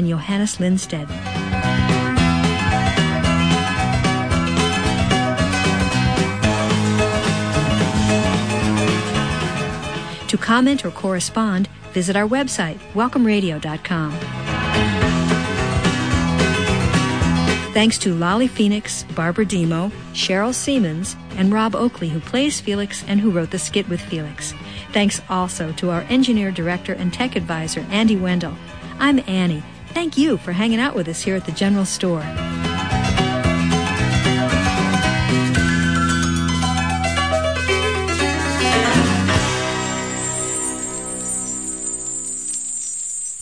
and Johannes Lindstedt. To comment or correspond, visit our website, welcomeradio.com. Thanks to Lolly Phoenix, Barbara Demo, Cheryl Siemens, and Rob Oakley, who plays Felix and who wrote the skit with Felix. Thanks also to our engineer, director, and tech advisor, Andy Wendell. I'm Annie. Thank you for hanging out with us here at the General Store.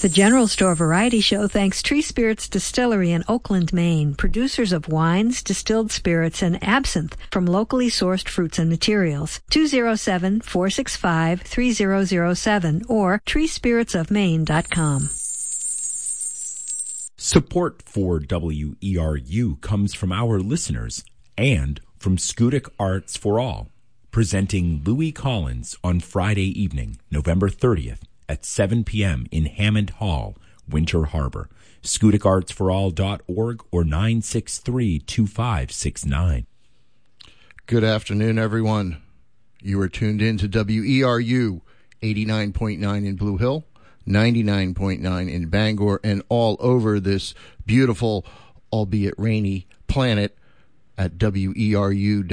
The General Store Variety Show thanks Tree Spirits Distillery in Oakland, Maine, producers of wines, distilled spirits, and absinthe from locally sourced fruits and materials. 207-465-3007 or treespiritsofmaine.com. Support for WERU comes from our listeners and from Schoodic Arts for All, presenting Louis Collins on Friday evening, November 30th at 7 p.m. in Hammond Hall, Winter Harbor. SchoodicArtsForAll.org or 963-2569. Good afternoon, everyone. You are tuned in to WERU 89.9 in Blue Hill, 99.9 in Bangor, and all over this beautiful, albeit rainy, planet at weru.org.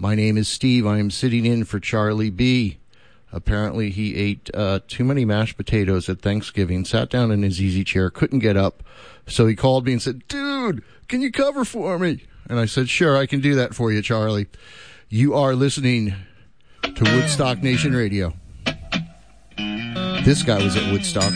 My name is Steve. I am sitting in for Charlie B. Apparently, he ate uh, too many mashed potatoes at Thanksgiving, sat down in his easy chair, couldn't get up. So he called me and said, Dude, can you cover for me? And I said, Sure, I can do that for you, Charlie. You are listening to Woodstock Nation Radio. This guy was at Woodstock.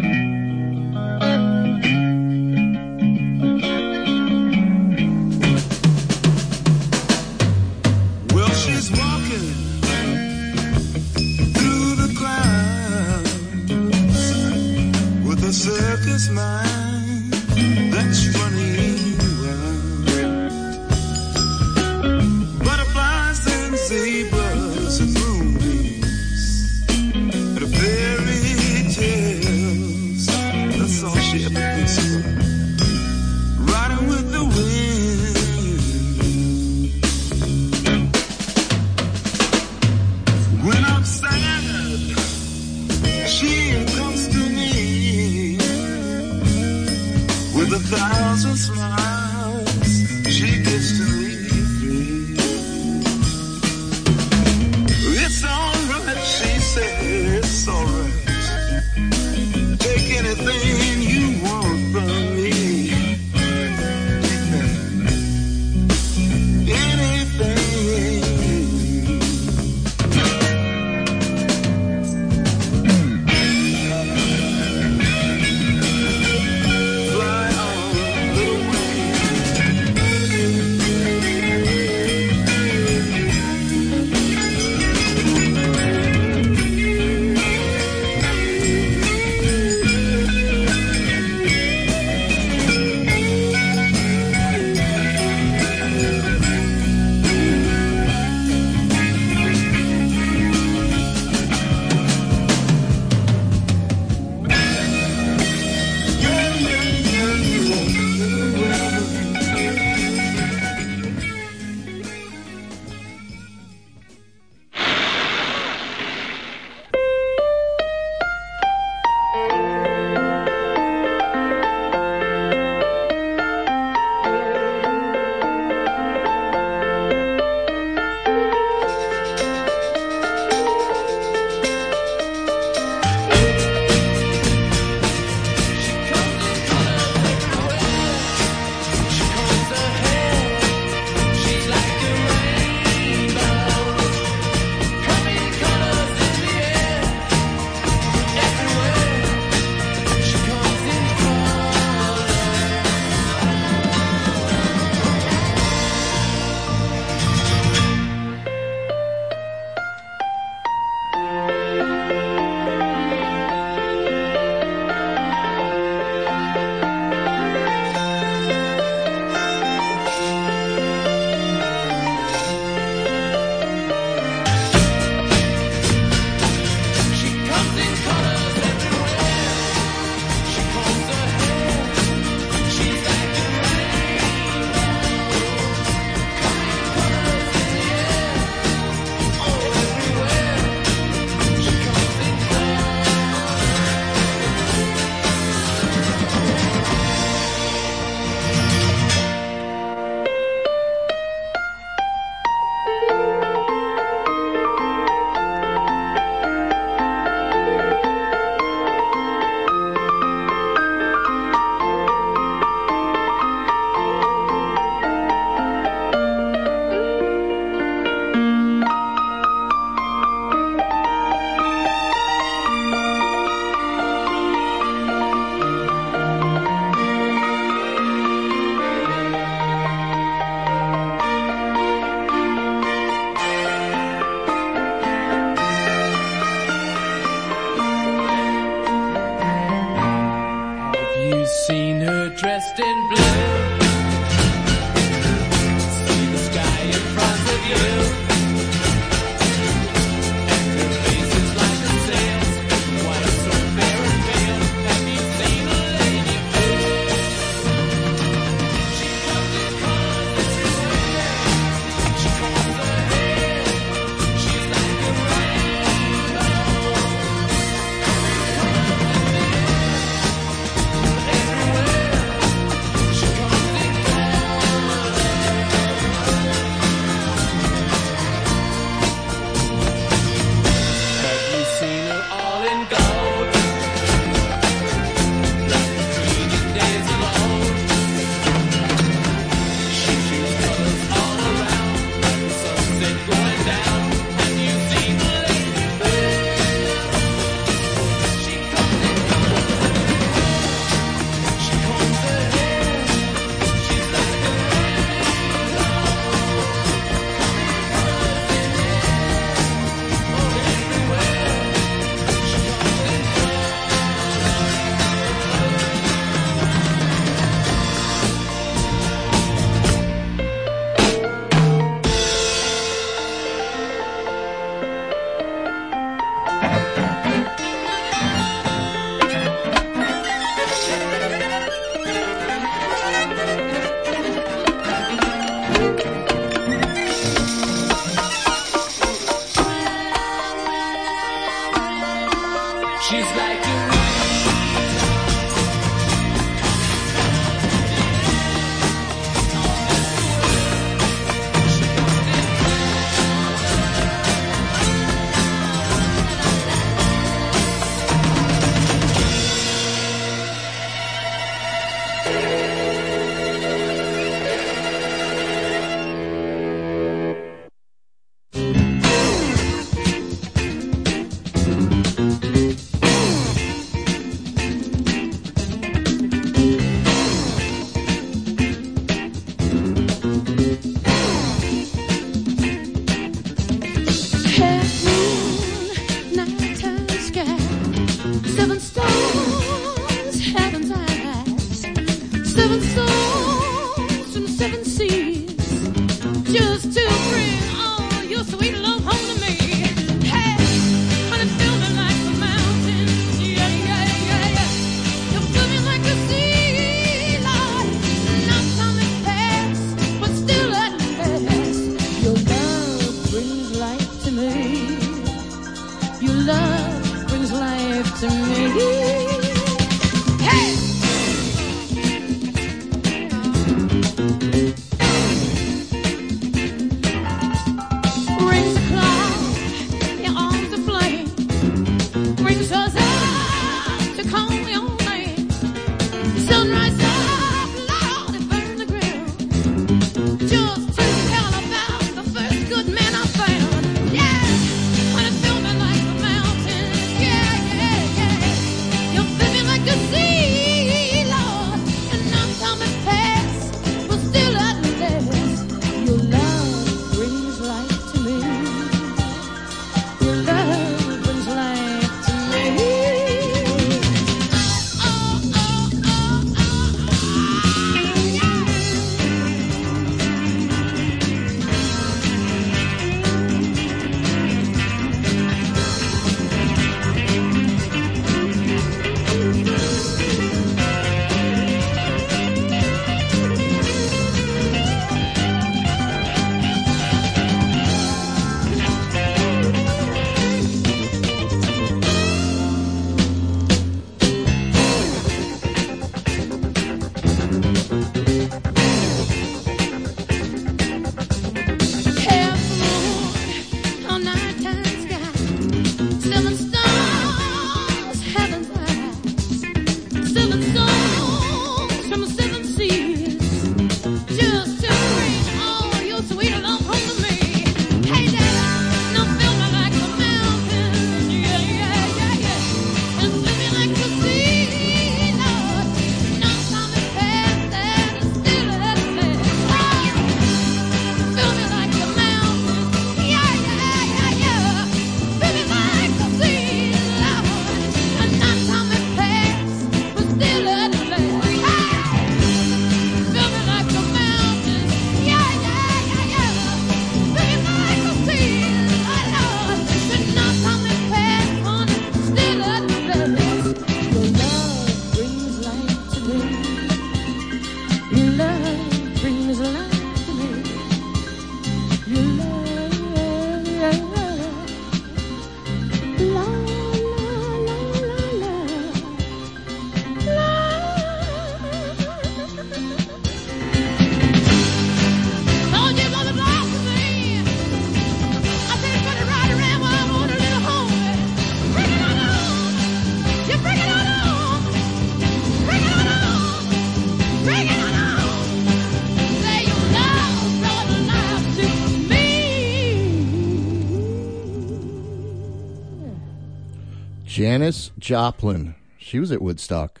Janis Joplin. She was at Woodstock.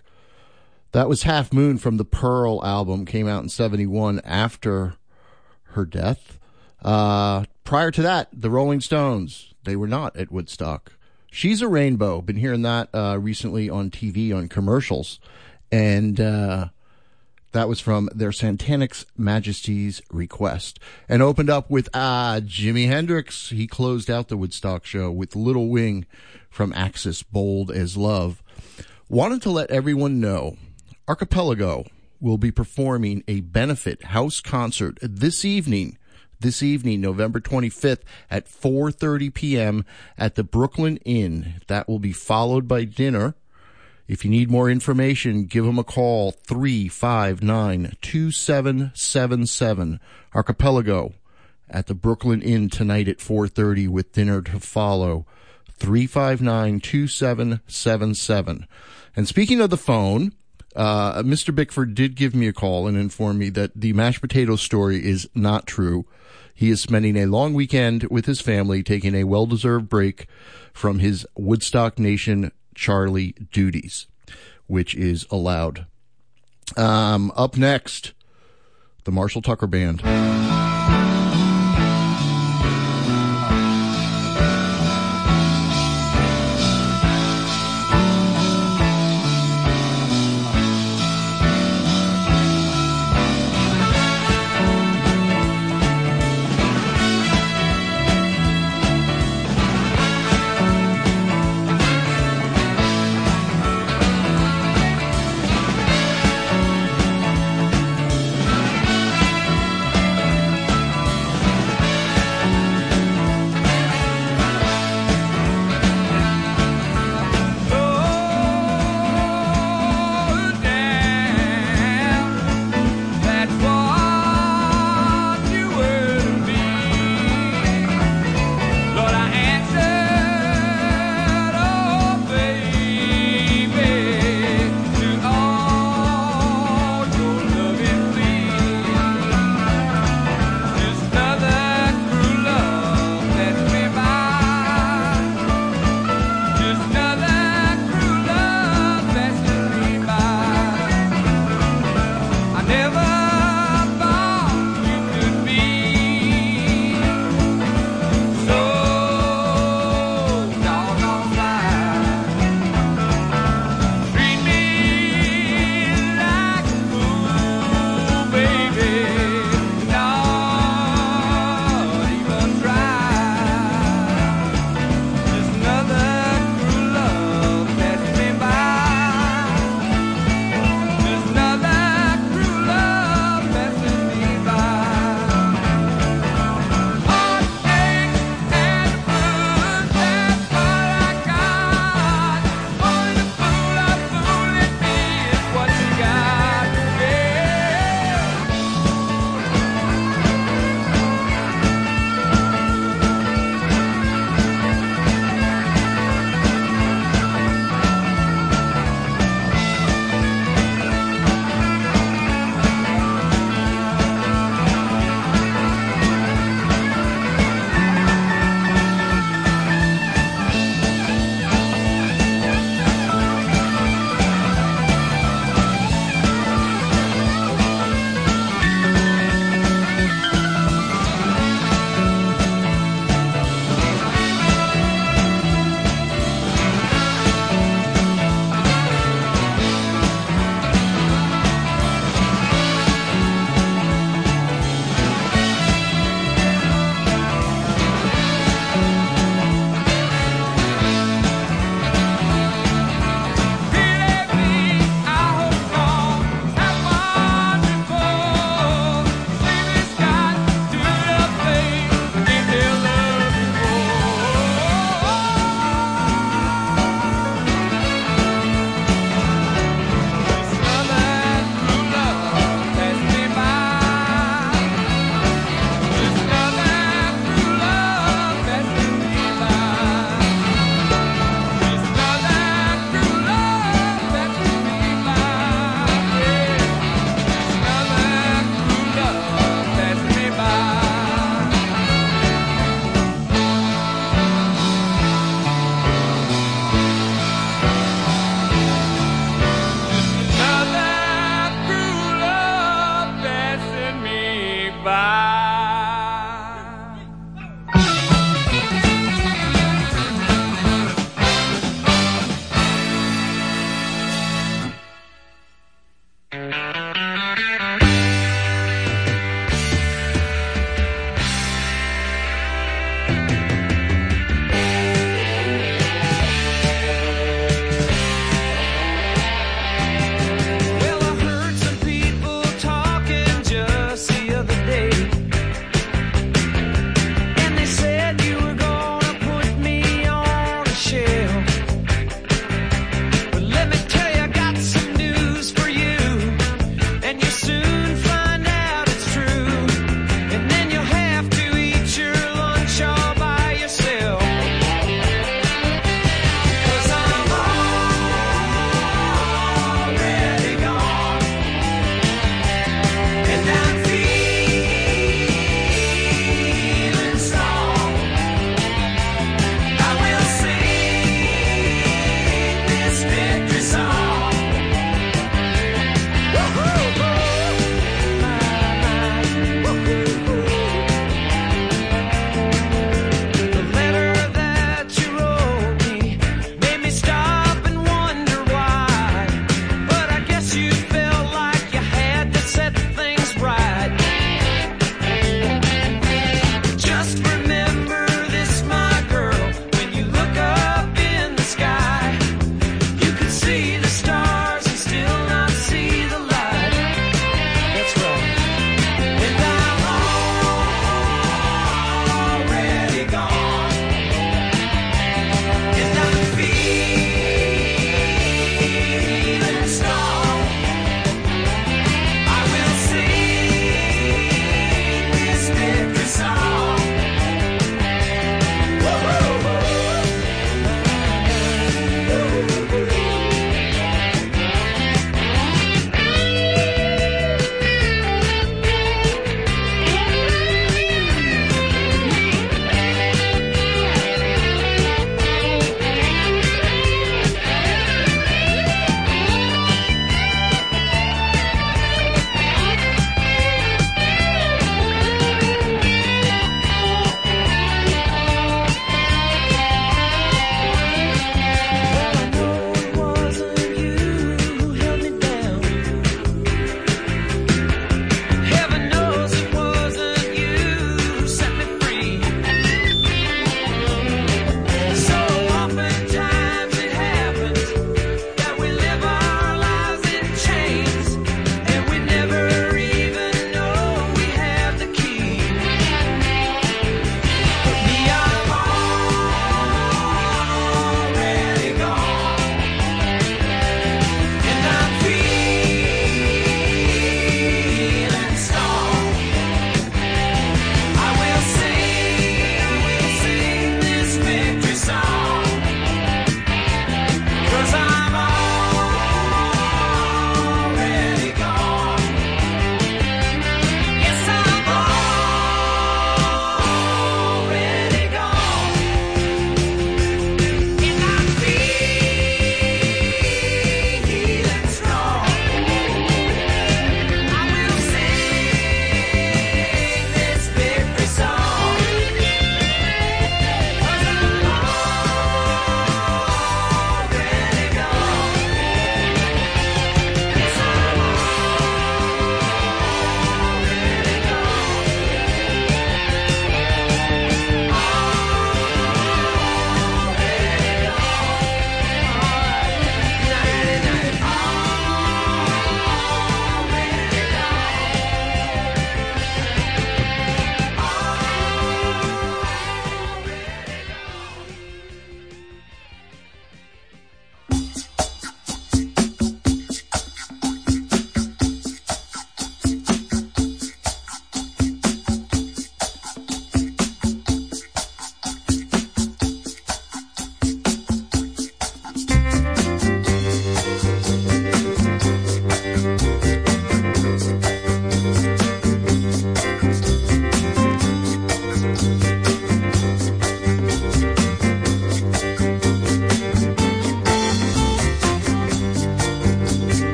That was Half Moon from the Pearl album, came out in 71 after her death. Uh, prior to that, the Rolling Stones, they were not at Woodstock. She's a Rainbow. Been hearing that uh, recently on TV on commercials. And uh, that was from their Satanic Majesties request. And opened up with uh, Jimi Hendrix. He closed out the Woodstock show with Little Wing from Axis Bold as Love. Wanted to let everyone know Archipelago will be performing a benefit house concert this evening, this evening, November 25th at 4:30 p.m. at the Brooklin Inn. That will be followed by dinner. If you need more information, give them a call 359-2777 Archipelago at the Brooklin Inn tonight at 4:30 with dinner to follow. 359-2777. And speaking of the phone, uh, Mr. Bickford did give me a call and inform me that the mashed potato story is not true. He is spending a long weekend with his family, taking a well-deserved break from his Woodstock Nation Charlie duties, which is allowed. Um, up next, the Marshall Tucker Band.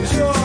got your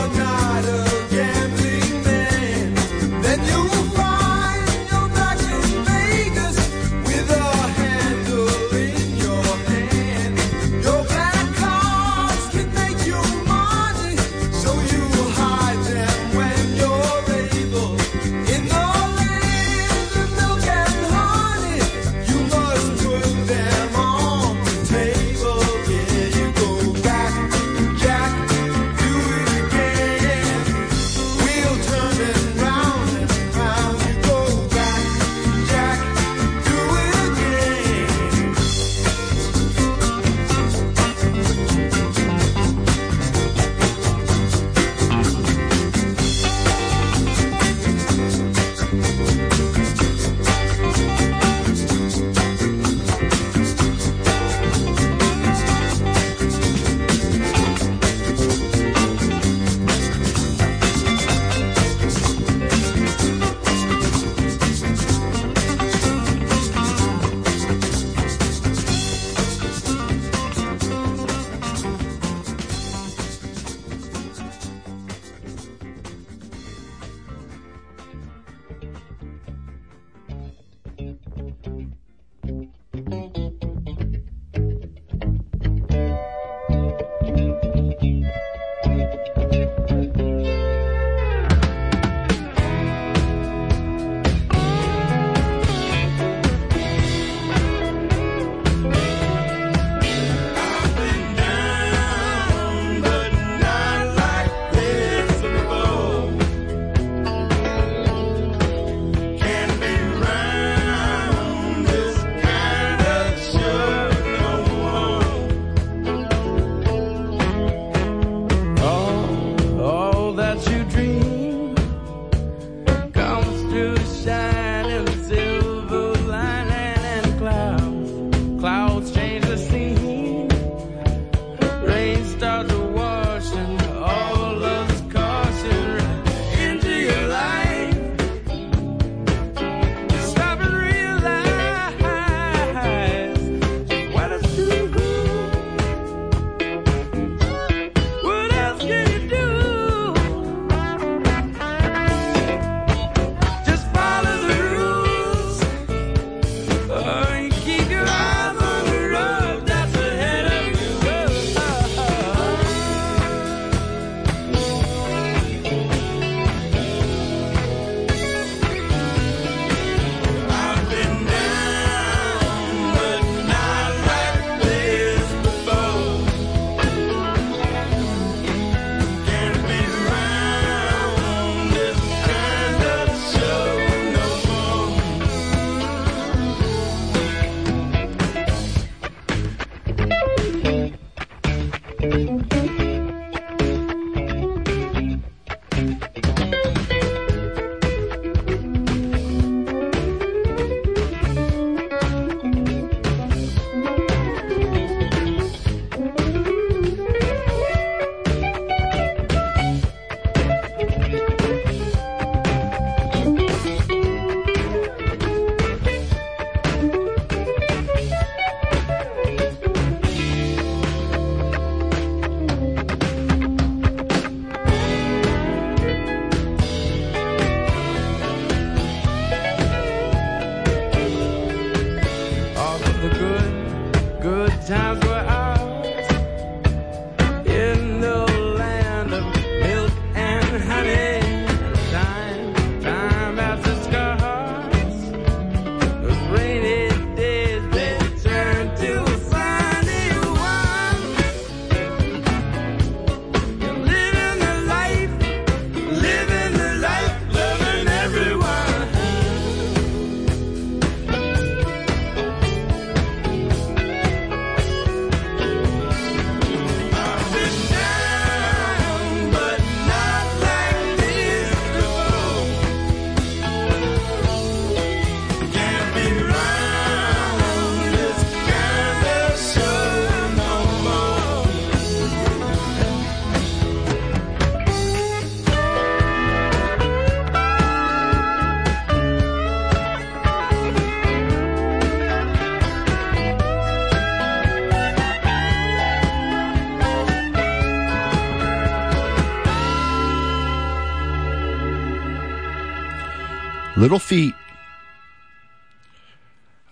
Little Feat.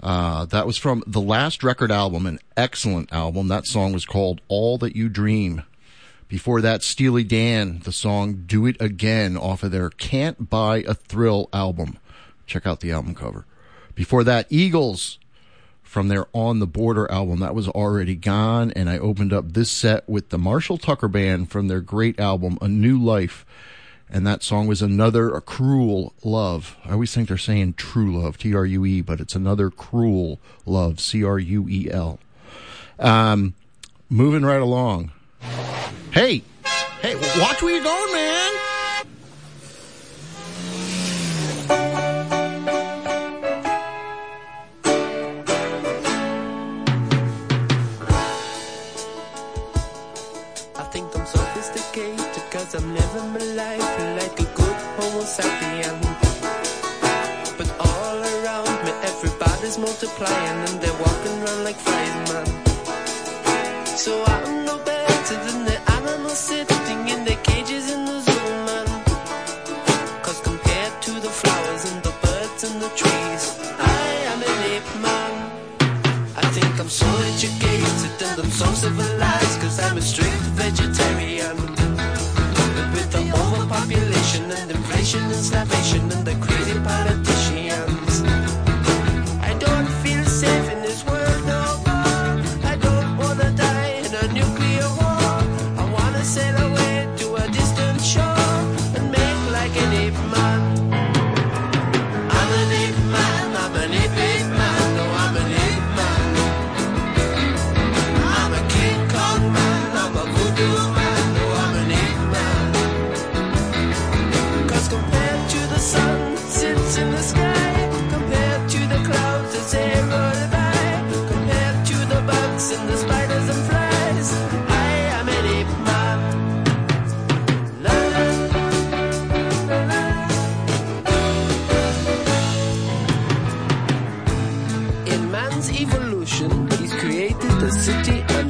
Uh, that was from the last record album, an excellent album. That song was called All That You Dream. Before that, Steely Dan, the song Do It Again off of their Can't Buy a Thrill album. Check out the album cover. Before that, Eagles from their On the Border album. That was already gone. And I opened up this set with the Marshall Tucker Band from their great album, A New Life and that song was another a cruel love. I always think they're saying true love, T R U E, but it's another cruel love, C R U E L. Um, moving right along. Hey, hey, watch where you're going, man. I'm life like a good homo sapien. But all around me, everybody's multiplying and they're walking around like flies, man. So I'm no better than the animals sitting in their cages in the zoo, man. Cause compared to the flowers and the birds and the trees, I am an ape man. I think I'm so educated and I'm so civilized cause I'm a strict vegetarian and starvation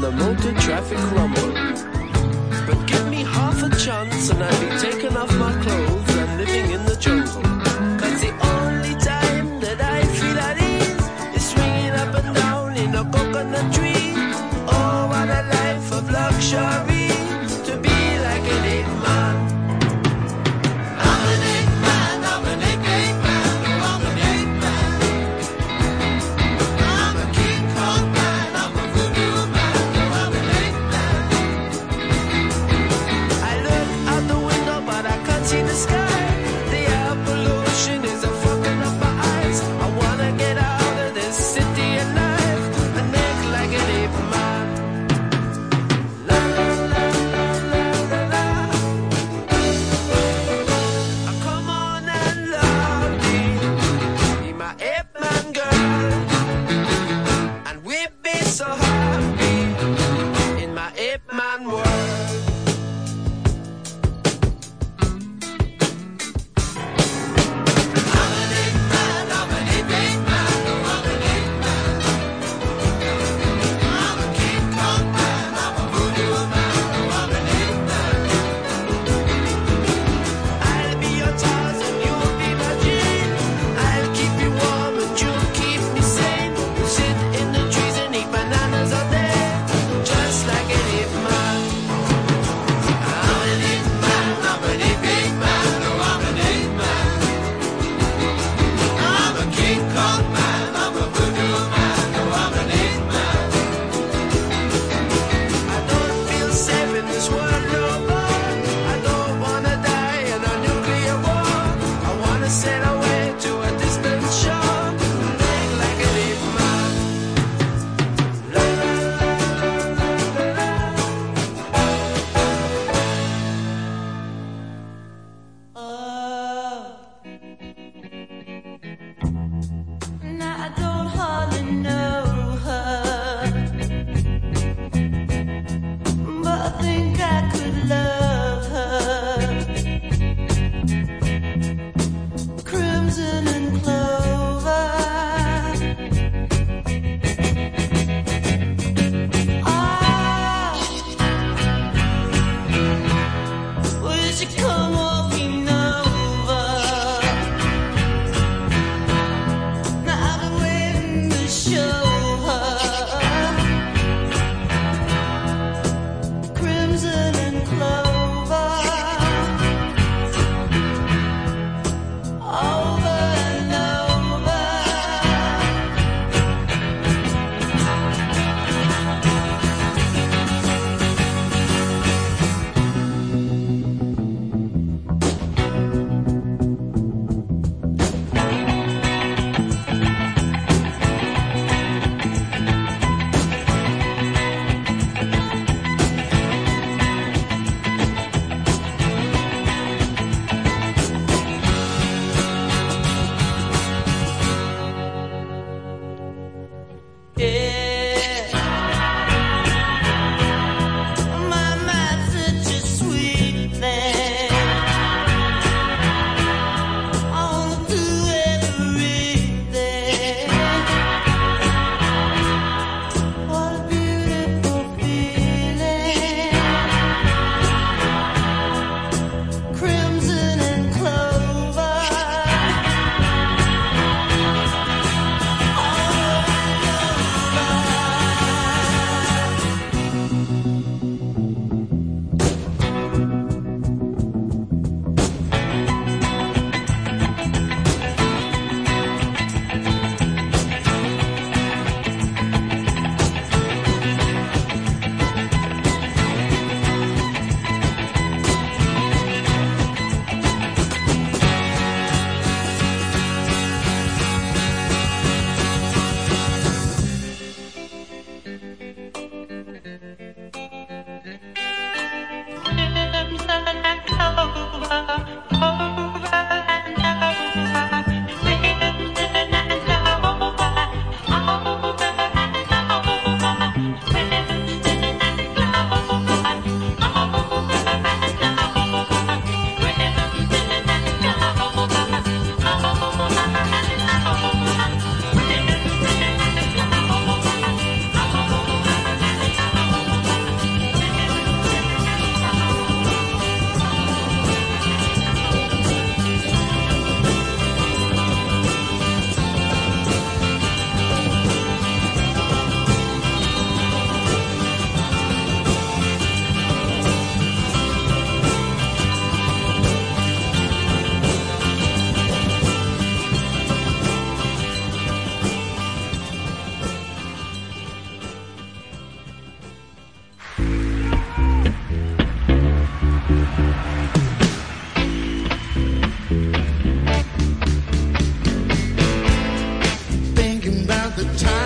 the motor traffic rumble. But give me half a chance and I'll be taking off my clothes the times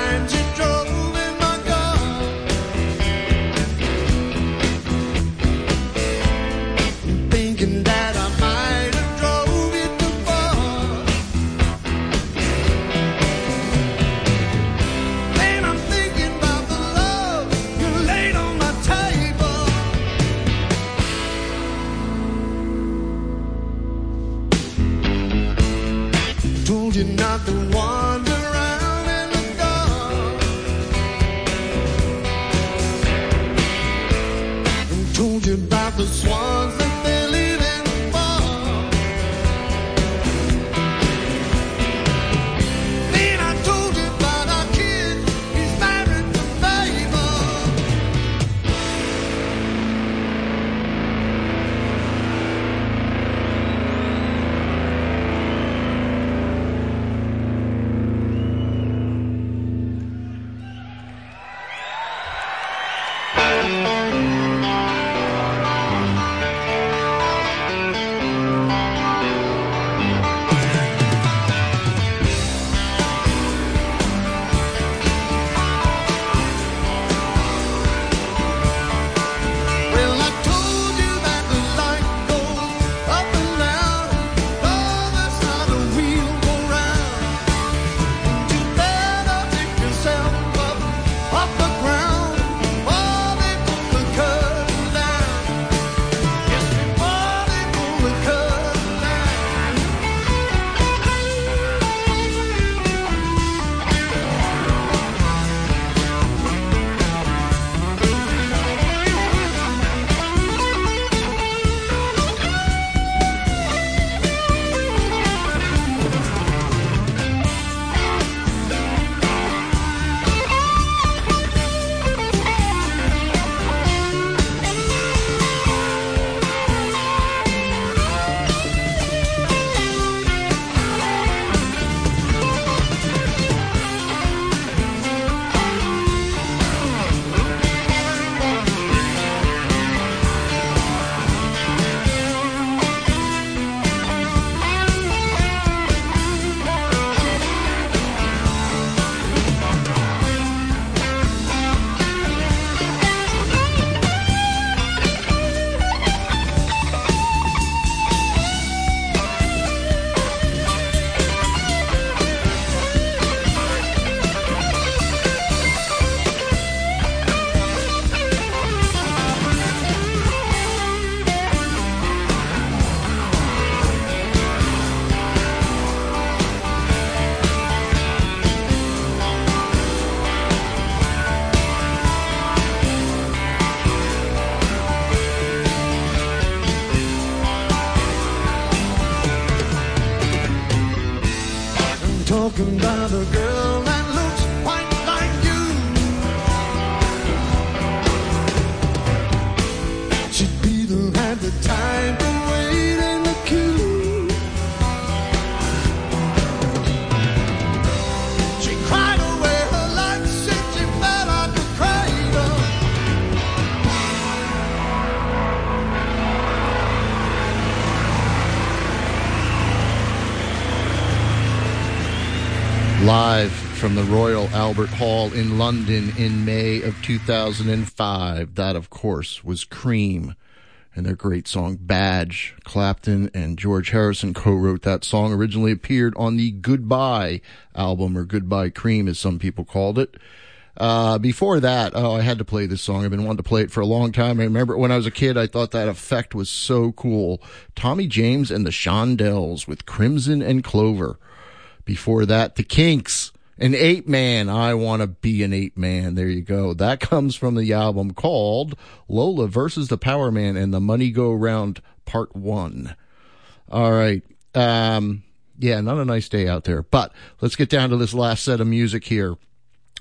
Albert Hall in London in May of 2005. That, of course, was Cream and their great song Badge. Clapton and George Harrison co-wrote that song. Originally appeared on the Goodbye album, or Goodbye Cream as some people called it. Uh, before that, oh, I had to play this song. I've been wanting to play it for a long time. I remember when I was a kid, I thought that effect was so cool. Tommy James and the Shondells with Crimson and Clover. Before that, the Kinks, an ape man. I want to be an ape man. There you go. That comes from the album called Lola versus the Power Man and the Money Go Round Part One. All right. Um, yeah, not a nice day out there, but let's get down to this last set of music here.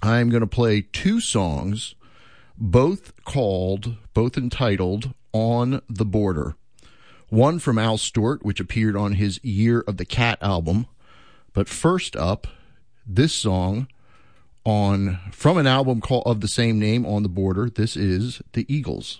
I'm going to play two songs, both called, both entitled On the Border. One from Al Stewart, which appeared on his Year of the Cat album. But first up, this song on from an album called of the same name on the border. This is the Eagles.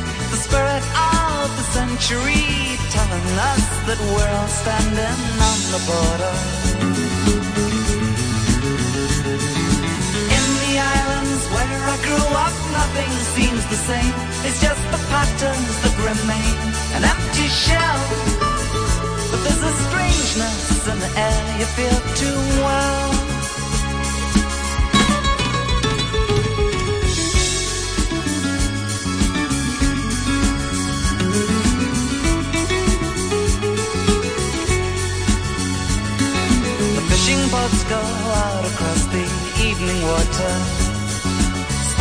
the century telling us that we're all standing on the border.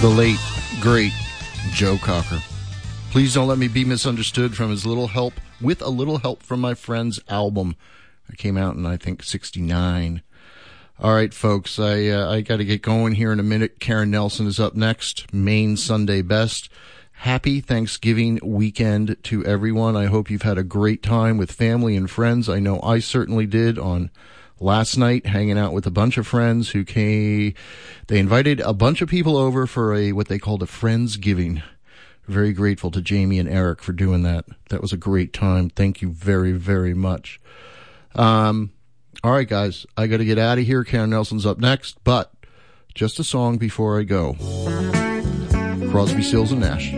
The late, great Joe Cocker. Please don't let me be misunderstood from his little help, with a little help from my friends album. It came out in, I think, 69. All right, folks, I, uh, I gotta get going here in a minute. Karen Nelson is up next. Maine Sunday Best. Happy Thanksgiving weekend to everyone. I hope you've had a great time with family and friends. I know I certainly did on last night hanging out with a bunch of friends who came they invited a bunch of people over for a what they called a friendsgiving. Very grateful to jamie and eric for doing that. That was a great time. Thank you very very much. Um all right guys. I gotta get out of here. Karen nelson's up next but just a song before i go. Crosby stills and nash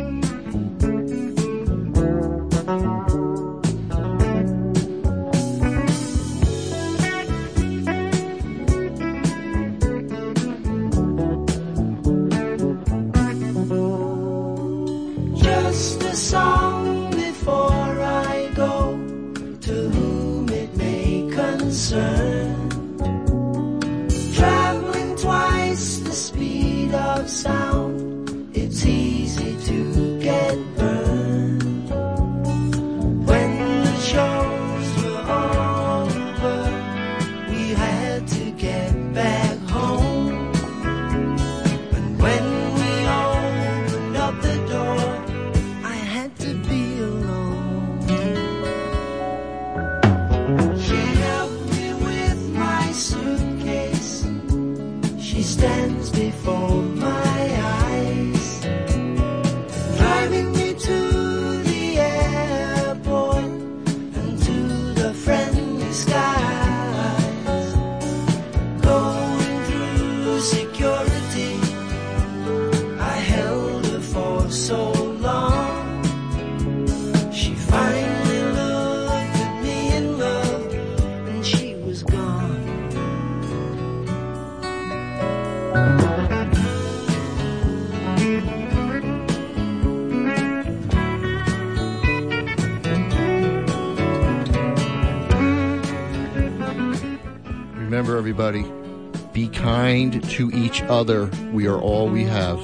other. We are all we have.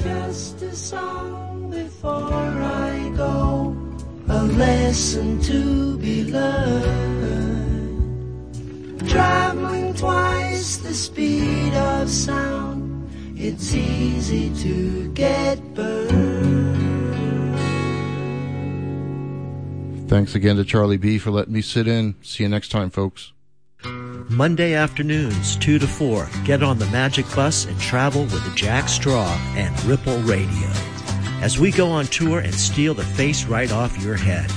Just a song before I go, a lesson to be learned. Traveling twice the speed of sound, it's easy to get burned. Thanks again to Charlie B for letting me sit in. See you next time, folks. Monday afternoons, 2 to 4, get on the Magic Bus and travel with Jack Straw and Ripple Radio. As we go on tour and steal the face right off your head.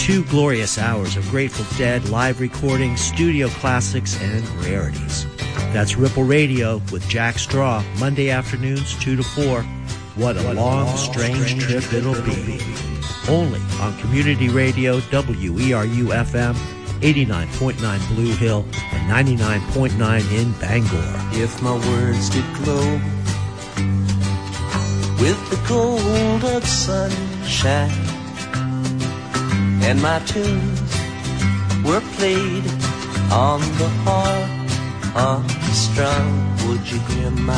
Two glorious hours of Grateful Dead live recordings, studio classics, and rarities. That's Ripple Radio with Jack Straw, Monday afternoons, 2 to 4. What a long, strange trip it'll be. Only on Community Radio, WERU FM, 89.9 Blue Hill, and 99.9 in Bangor. If my words did glow with the gold of sunshine and my tunes were played on the harp unstrung, would you hear my